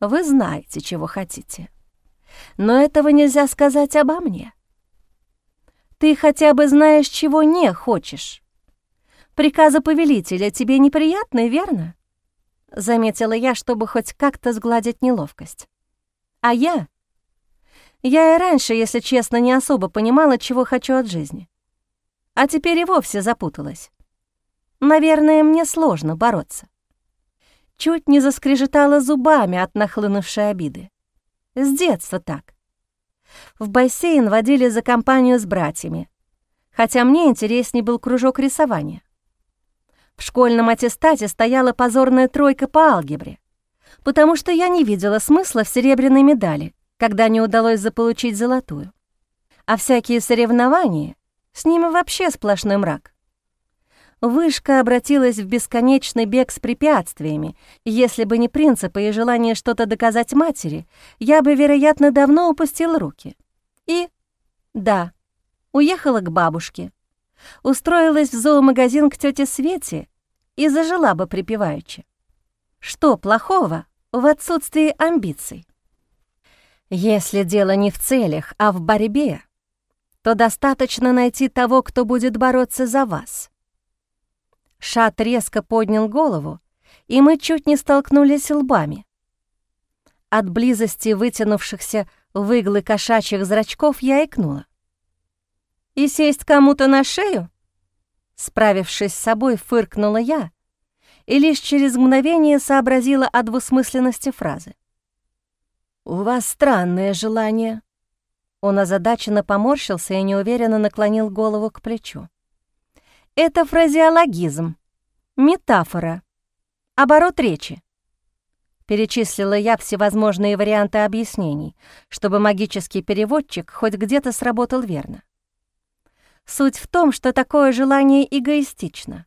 «Вы знаете, чего хотите» но этого нельзя сказать обо мне. Ты хотя бы знаешь, чего не хочешь. Приказы повелителя тебе неприятны, верно? Заметила я, чтобы хоть как-то сгладить неловкость. А я? Я и раньше, если честно, не особо понимала, чего хочу от жизни. А теперь и вовсе запуталась. Наверное, мне сложно бороться. Чуть не заскрежетала зубами от нахлынувшей обиды. С детства так. В бассейн водили за компанию с братьями, хотя мне интереснее был кружок рисования. В школьном аттестате стояла позорная тройка по алгебре, потому что я не видела смысла в серебряной медали, когда не удалось заполучить золотую. А всякие соревнования, с ними вообще сплошной мрак. Вышка обратилась в бесконечный бег с препятствиями, если бы не принципы и желание что-то доказать матери, я бы, вероятно, давно упустил руки. И, да, уехала к бабушке. Устроилась в зоомагазин к тете Свете и зажила бы припеваючи. Что плохого в отсутствии амбиций? Если дело не в целях, а в борьбе, то достаточно найти того, кто будет бороться за вас. Шат резко поднял голову, и мы чуть не столкнулись лбами. От близости вытянувшихся в иглы кошачьих зрачков я икнула. «И сесть кому-то на шею?» Справившись с собой, фыркнула я и лишь через мгновение сообразила о двусмысленности фразы. «У вас странное желание». Он озадаченно поморщился и неуверенно наклонил голову к плечу. «Это фразеологизм, метафора, оборот речи. Перечислила я всевозможные варианты объяснений, чтобы магический переводчик хоть где-то сработал верно. Суть в том, что такое желание эгоистично,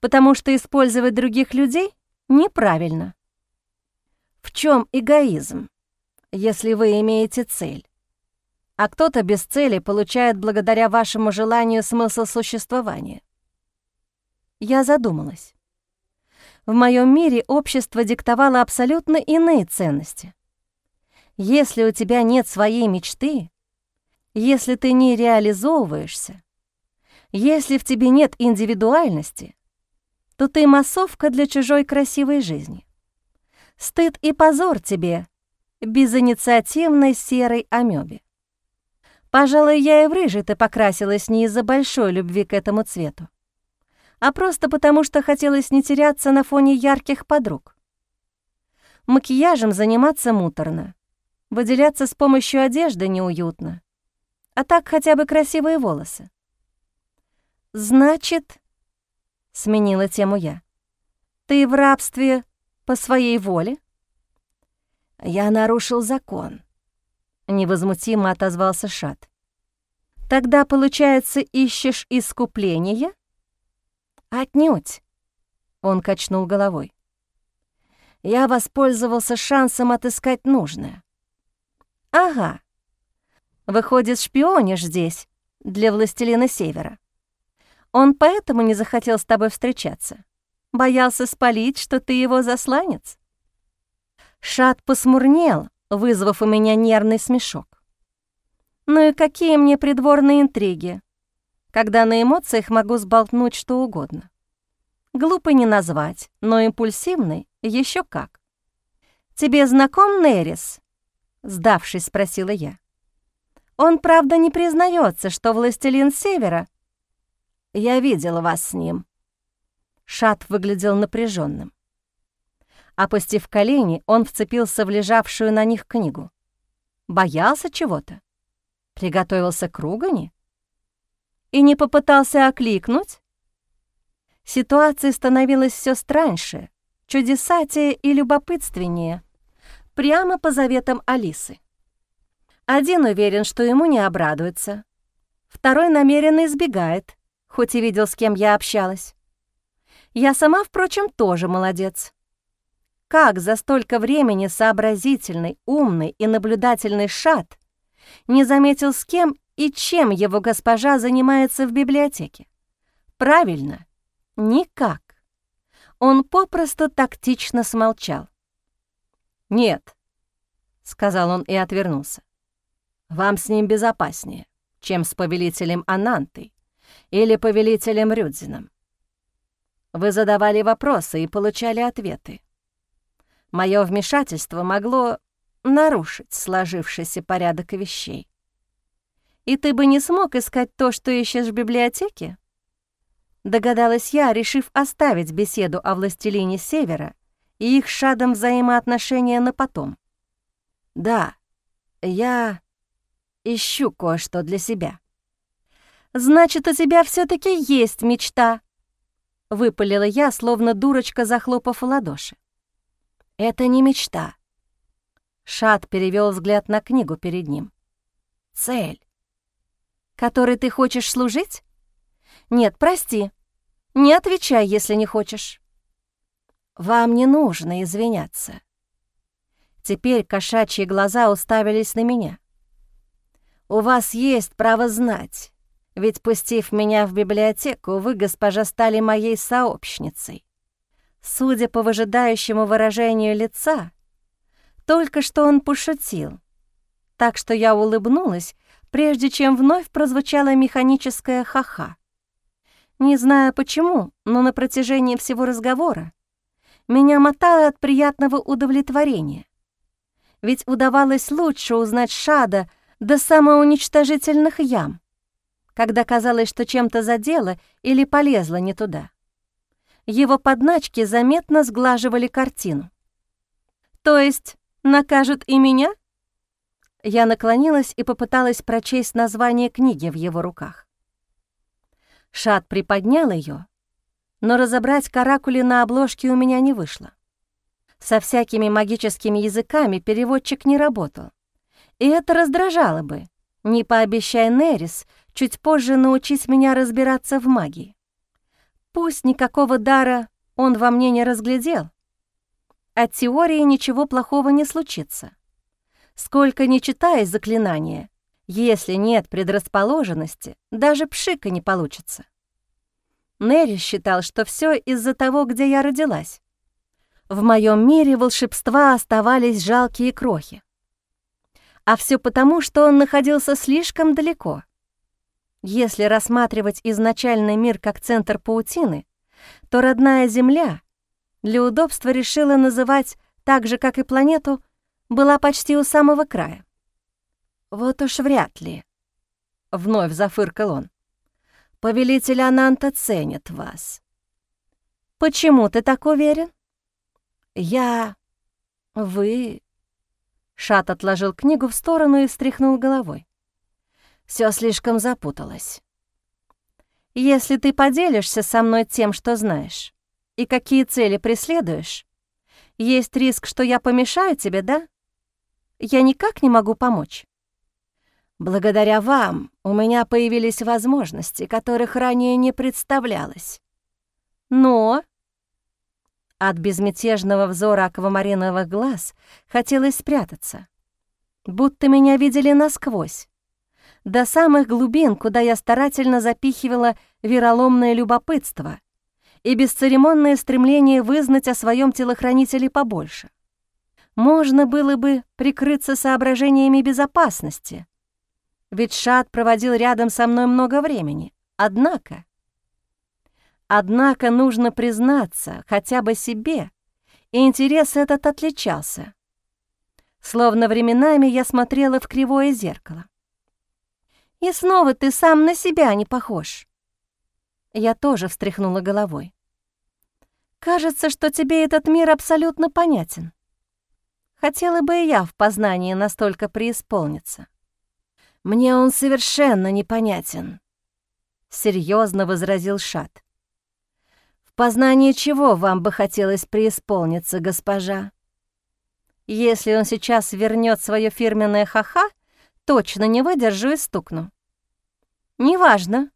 потому что использовать других людей неправильно. В чем эгоизм, если вы имеете цель? А кто-то без цели получает благодаря вашему желанию смысл существования. Я задумалась. В моем мире общество диктовало абсолютно иные ценности. Если у тебя нет своей мечты, если ты не реализовываешься, если в тебе нет индивидуальности, то ты массовка для чужой красивой жизни. Стыд и позор тебе, безинициативной серой амебе. Пожалуй, я и в рыжий ты покрасилась не из-за большой любви к этому цвету а просто потому, что хотелось не теряться на фоне ярких подруг. Макияжем заниматься муторно, выделяться с помощью одежды неуютно, а так хотя бы красивые волосы. «Значит...» — сменила тему я. «Ты в рабстве по своей воле?» «Я нарушил закон», — невозмутимо отозвался Шат. «Тогда, получается, ищешь искупление?» «Отнюдь!» — он качнул головой. «Я воспользовался шансом отыскать нужное». «Ага. Выходит, шпионишь здесь, для властелина Севера. Он поэтому не захотел с тобой встречаться? Боялся спалить, что ты его засланец?» Шат посмурнел, вызвав у меня нервный смешок. «Ну и какие мне придворные интриги? когда на эмоциях могу сболтнуть что угодно. Глупый не назвать, но импульсивный еще как. «Тебе знаком Нерис?» — сдавшись, спросила я. «Он, правда, не признается, что властелин Севера?» «Я видела вас с ним». Шат выглядел напряженным. Опустив колени, он вцепился в лежавшую на них книгу. Боялся чего-то? Приготовился к ругани? и не попытался окликнуть? Ситуация становилась все страньше, чудесатее и любопытственнее, прямо по заветам Алисы. Один уверен, что ему не обрадуется, второй намеренно избегает, хоть и видел, с кем я общалась. Я сама, впрочем, тоже молодец. Как за столько времени сообразительный, умный и наблюдательный шат не заметил, с кем и чем его госпожа занимается в библиотеке? Правильно, никак. Он попросту тактично смолчал. «Нет», — сказал он и отвернулся. «Вам с ним безопаснее, чем с повелителем Анантой или повелителем Рюдзином. Вы задавали вопросы и получали ответы. Мое вмешательство могло нарушить сложившийся порядок вещей. И ты бы не смог искать то, что ищешь в библиотеке?» Догадалась я, решив оставить беседу о властелине Севера и их шадом взаимоотношения на потом. «Да, я ищу кое-что для себя». «Значит, у тебя все таки есть мечта», — выпалила я, словно дурочка, захлопав ладоши. «Это не мечта». Шад перевел взгляд на книгу перед ним. «Цель которой ты хочешь служить? Нет, прости. Не отвечай, если не хочешь. Вам не нужно извиняться. Теперь кошачьи глаза уставились на меня. У вас есть право знать, ведь, пустив меня в библиотеку, вы, госпожа, стали моей сообщницей. Судя по выжидающему выражению лица, только что он пошутил, так что я улыбнулась, прежде чем вновь прозвучала механическая ха-ха. Не знаю почему, но на протяжении всего разговора меня мотало от приятного удовлетворения. Ведь удавалось лучше узнать Шада до самоуничтожительных ям, когда казалось, что чем-то задело или полезло не туда. Его подначки заметно сглаживали картину. «То есть накажут и меня?» Я наклонилась и попыталась прочесть название книги в его руках. Шат приподнял ее, но разобрать каракули на обложке у меня не вышло. Со всякими магическими языками переводчик не работал. И это раздражало бы, не пообещая Нерис чуть позже научить меня разбираться в магии. Пусть никакого дара он во мне не разглядел. От теории ничего плохого не случится. Сколько не читая заклинания, если нет предрасположенности, даже пшика не получится. Нерри считал, что все из-за того, где я родилась. В моем мире волшебства оставались жалкие крохи. А все потому, что он находился слишком далеко. Если рассматривать изначальный мир как центр паутины, то родная Земля для удобства решила называть так же, как и планету, была почти у самого края. «Вот уж вряд ли», — вновь зафыркал он. «Повелитель Ананта ценит вас». «Почему ты так уверен?» «Я... вы...» Шат отложил книгу в сторону и встряхнул головой. Все слишком запуталось. «Если ты поделишься со мной тем, что знаешь, и какие цели преследуешь, есть риск, что я помешаю тебе, да? Я никак не могу помочь». Благодаря вам у меня появились возможности, которых ранее не представлялось. Но от безмятежного взора аквамариновых глаз хотелось спрятаться, будто меня видели насквозь, до самых глубин, куда я старательно запихивала вероломное любопытство и бесцеремонное стремление вызнать о своем телохранителе побольше. Можно было бы прикрыться соображениями безопасности — ведь Шат проводил рядом со мной много времени. Однако... Однако нужно признаться хотя бы себе, и интерес этот отличался. Словно временами я смотрела в кривое зеркало. «И снова ты сам на себя не похож». Я тоже встряхнула головой. «Кажется, что тебе этот мир абсолютно понятен. Хотела бы и я в познании настолько преисполниться». Мне он совершенно непонятен», — серьезно возразил Шат. «В познании чего вам бы хотелось преисполниться, госпожа? Если он сейчас вернет свое фирменное ха-ха, точно не выдержу и стукну». «Неважно»,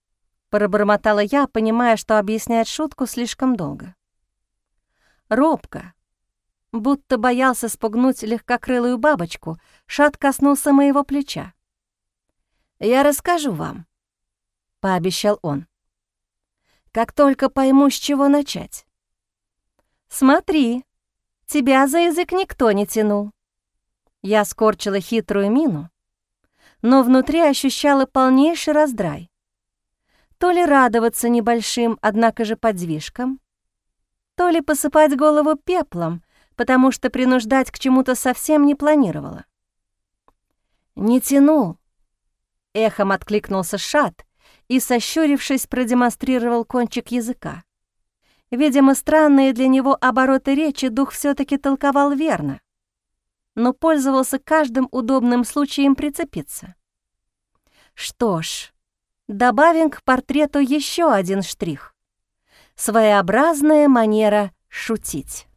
— пробормотала я, понимая, что объяснять шутку слишком долго. Робко, будто боялся спугнуть легкокрылую бабочку, Шат коснулся моего плеча. «Я расскажу вам», — пообещал он. «Как только пойму, с чего начать». «Смотри, тебя за язык никто не тянул». Я скорчила хитрую мину, но внутри ощущала полнейший раздрай. То ли радоваться небольшим, однако же подвижкам, то ли посыпать голову пеплом, потому что принуждать к чему-то совсем не планировала. «Не тянул», Эхом откликнулся Шат и, сощурившись, продемонстрировал кончик языка. Видимо, странные для него обороты речи дух все таки толковал верно, но пользовался каждым удобным случаем прицепиться. Что ж, добавим к портрету еще один штрих. Своеобразная манера шутить.